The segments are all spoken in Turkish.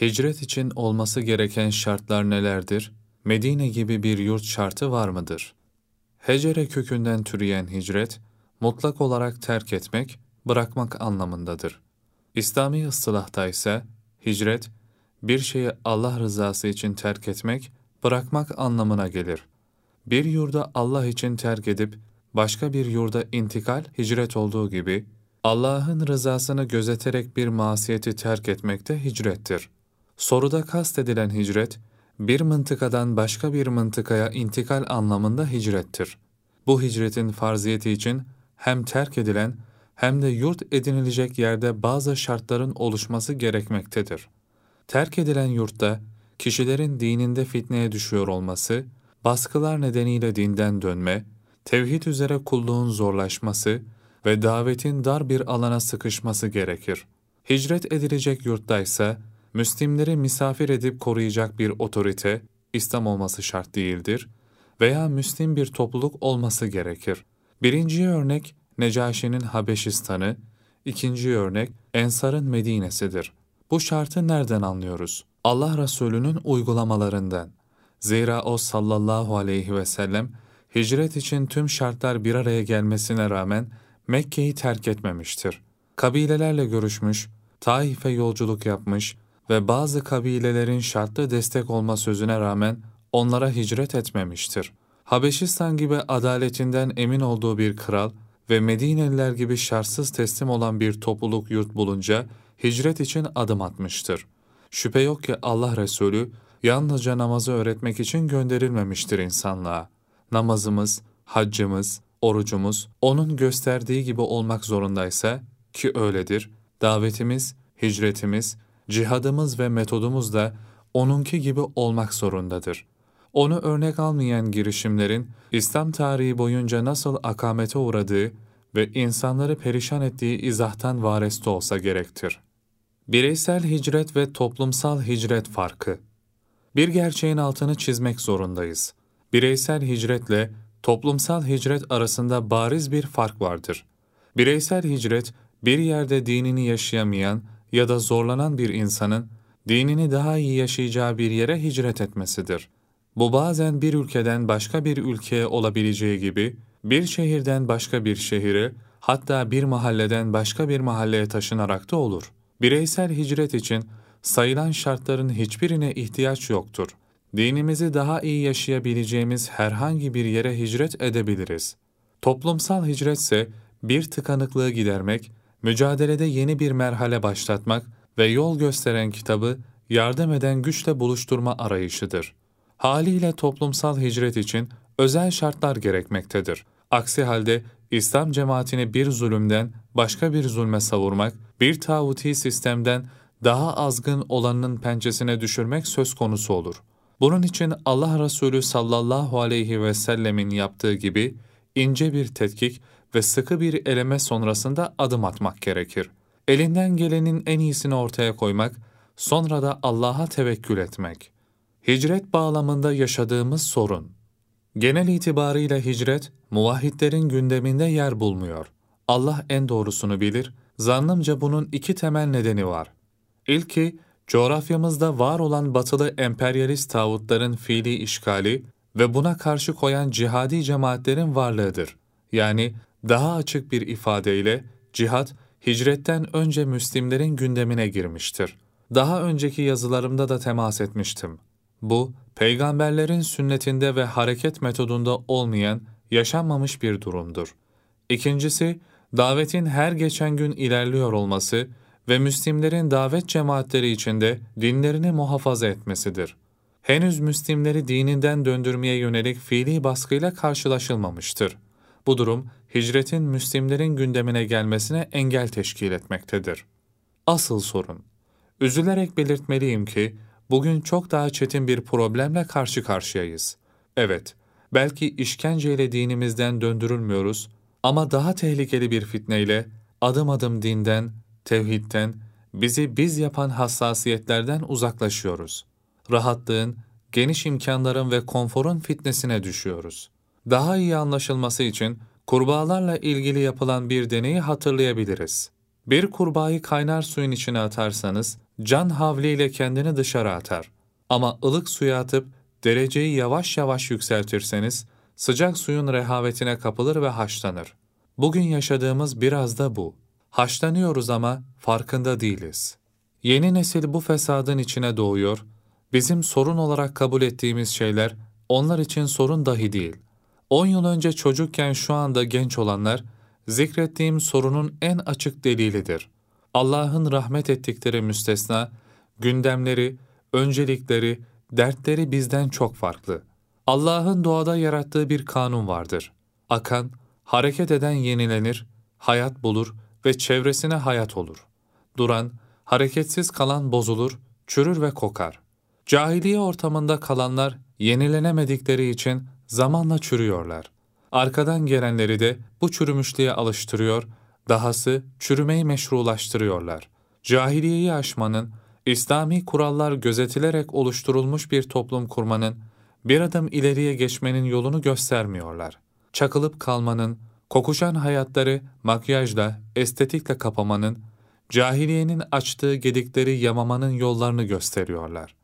Hicret için olması gereken şartlar nelerdir? Medine gibi bir yurt şartı var mıdır? Hecere kökünden türeyen hicret, mutlak olarak terk etmek, bırakmak anlamındadır. İslami ıstılahta ise hicret, bir şeyi Allah rızası için terk etmek, bırakmak anlamına gelir. Bir yurda Allah için terk edip başka bir yurda intikal hicret olduğu gibi, Allah'ın rızasını gözeterek bir masiyeti terk etmek de hicrettir. Soruda kastedilen hicret, bir mıntıkadan başka bir mıntıkaya intikal anlamında hicrettir. Bu hicretin farziyeti için hem terk edilen hem de yurt edinilecek yerde bazı şartların oluşması gerekmektedir. Terk edilen yurtta kişilerin dininde fitneye düşüyor olması, baskılar nedeniyle dinden dönme, tevhid üzere kulluğun zorlaşması ve davetin dar bir alana sıkışması gerekir. Hicret edilecek yurttaysa, Müslimleri misafir edip koruyacak bir otorite, İslam olması şart değildir veya Müslim bir topluluk olması gerekir. Birinci örnek Necaşi'nin Habeşistan'ı, ikinci örnek Ensar'ın Medine'sidir. Bu şartı nereden anlıyoruz? Allah Resulü'nün uygulamalarından. Zira o sallallahu aleyhi ve sellem hicret için tüm şartlar bir araya gelmesine rağmen Mekke'yi terk etmemiştir. Kabilelerle görüşmüş, Taif'e yolculuk yapmış ve bazı kabilelerin şartlı destek olma sözüne rağmen onlara hicret etmemiştir. Habeşistan gibi adaletinden emin olduğu bir kral ve Medineliler gibi şartsız teslim olan bir topluluk yurt bulunca hicret için adım atmıştır. Şüphe yok ki Allah Resulü yalnızca namazı öğretmek için gönderilmemiştir insanlığa. Namazımız, haccımız, orucumuz onun gösterdiği gibi olmak zorundaysa ki öyledir, davetimiz, hicretimiz, cihadımız ve metodumuz da onunki gibi olmak zorundadır. Onu örnek almayan girişimlerin İslam tarihi boyunca nasıl akamete uğradığı ve insanları perişan ettiği izahtan vareste olsa gerektir. Bireysel hicret ve toplumsal hicret farkı Bir gerçeğin altını çizmek zorundayız. Bireysel hicretle toplumsal hicret arasında bariz bir fark vardır. Bireysel hicret, bir yerde dinini yaşayamayan ya da zorlanan bir insanın dinini daha iyi yaşayacağı bir yere hicret etmesidir. Bu bazen bir ülkeden başka bir ülkeye olabileceği gibi bir şehirden başka bir şehire, hatta bir mahalleden başka bir mahalleye taşınarak da olur. Bireysel hicret için sayılan şartların hiçbirine ihtiyaç yoktur. Dinimizi daha iyi yaşayabileceğimiz herhangi bir yere hicret edebiliriz. Toplumsal hicret ise bir tıkanıklığı gidermek, mücadelede yeni bir merhale başlatmak ve yol gösteren kitabı yardım eden güçle buluşturma arayışıdır. Haliyle toplumsal hicret için özel şartlar gerekmektedir. Aksi halde İslam cemaatini bir zulümden başka bir zulme savurmak, bir tağuti sistemden daha azgın olanın pençesine düşürmek söz konusu olur. Bunun için Allah Resulü sallallahu aleyhi ve sellemin yaptığı gibi ince bir tetkik ve sıkı bir eleme sonrasında adım atmak gerekir. Elinden gelenin en iyisini ortaya koymak, sonra da Allah'a tevekkül etmek. Hicret bağlamında yaşadığımız sorun. Genel itibarıyla hicret, muvahhidlerin gündeminde yer bulmuyor. Allah en doğrusunu bilir, zannımca bunun iki temel nedeni var. İlki, coğrafyamızda var olan batılı emperyalist tağutların fiili işgali ve buna karşı koyan cihadi cemaatlerin varlığıdır. Yani daha açık bir ifadeyle cihat, hicretten önce Müslimlerin gündemine girmiştir. Daha önceki yazılarımda da temas etmiştim. Bu, peygamberlerin sünnetinde ve hareket metodunda olmayan, yaşanmamış bir durumdur. İkincisi, davetin her geçen gün ilerliyor olması ve Müslimlerin davet cemaatleri içinde dinlerini muhafaza etmesidir. Henüz Müslimleri dininden döndürmeye yönelik fiili baskıyla karşılaşılmamıştır. Bu durum, hicretin Müslimlerin gündemine gelmesine engel teşkil etmektedir. Asıl sorun, üzülerek belirtmeliyim ki, bugün çok daha çetin bir problemle karşı karşıyayız. Evet, belki işkenceyle dinimizden döndürülmüyoruz ama daha tehlikeli bir fitneyle adım adım dinden, tevhidden, bizi biz yapan hassasiyetlerden uzaklaşıyoruz. Rahatlığın, geniş imkanların ve konforun fitnesine düşüyoruz. Daha iyi anlaşılması için kurbağalarla ilgili yapılan bir deneyi hatırlayabiliriz. Bir kurbağayı kaynar suyun içine atarsanız can havliyle kendini dışarı atar. Ama ılık suya atıp dereceyi yavaş yavaş yükseltirseniz, sıcak suyun rehavetine kapılır ve haşlanır. Bugün yaşadığımız biraz da bu. Haşlanıyoruz ama farkında değiliz. Yeni nesil bu fesadın içine doğuyor, bizim sorun olarak kabul ettiğimiz şeyler onlar için sorun dahi değil. 10 yıl önce çocukken şu anda genç olanlar, zikrettiğim sorunun en açık delilidir. Allah'ın rahmet ettikleri müstesna, gündemleri, öncelikleri, dertleri bizden çok farklı. Allah'ın doğada yarattığı bir kanun vardır. Akan, hareket eden yenilenir, hayat bulur ve çevresine hayat olur. Duran, hareketsiz kalan bozulur, çürür ve kokar. Cahiliye ortamında kalanlar yenilenemedikleri için zamanla çürüyorlar. Arkadan gelenleri de bu çürümüşlüğe alıştırıyor, dahası çürümeyi meşrulaştırıyorlar. Cahiliyeyi aşmanın, İslami kurallar gözetilerek oluşturulmuş bir toplum kurmanın, bir adım ileriye geçmenin yolunu göstermiyorlar. Çakılıp kalmanın, kokuşan hayatları makyajla, estetikle kapamanın, cahiliyenin açtığı gedikleri yamamanın yollarını gösteriyorlar.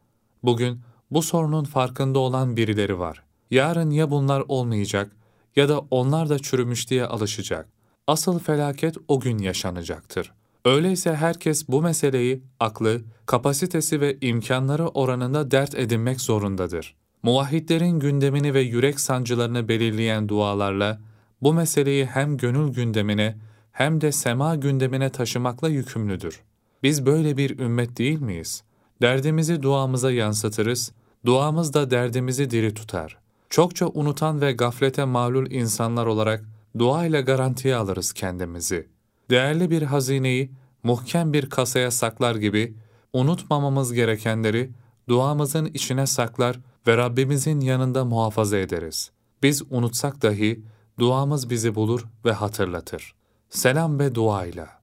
Bugün bu sorunun farkında olan birileri var. Yarın ya bunlar olmayacak ya da onlar da çürümüş diye alışacak. Asıl felaket o gün yaşanacaktır. Öyleyse herkes bu meseleyi aklı, kapasitesi ve imkanları oranında dert edinmek zorundadır. Muvahhidlerin gündemini ve yürek sancılarını belirleyen dualarla bu meseleyi hem gönül gündemine hem de sema gündemine taşımakla yükümlüdür. Biz böyle bir ümmet değil miyiz? Derdimizi duamıza yansıtırız, duamız da derdimizi diri tutar. Çokça unutan ve gaflete malul insanlar olarak dua ile garantiye alırız kendimizi. Değerli bir hazineyi muhkem bir kasaya saklar gibi unutmamamız gerekenleri duamızın içine saklar ve Rabbimizin yanında muhafaza ederiz. Biz unutsak dahi duamız bizi bulur ve hatırlatır. Selam ve duayla.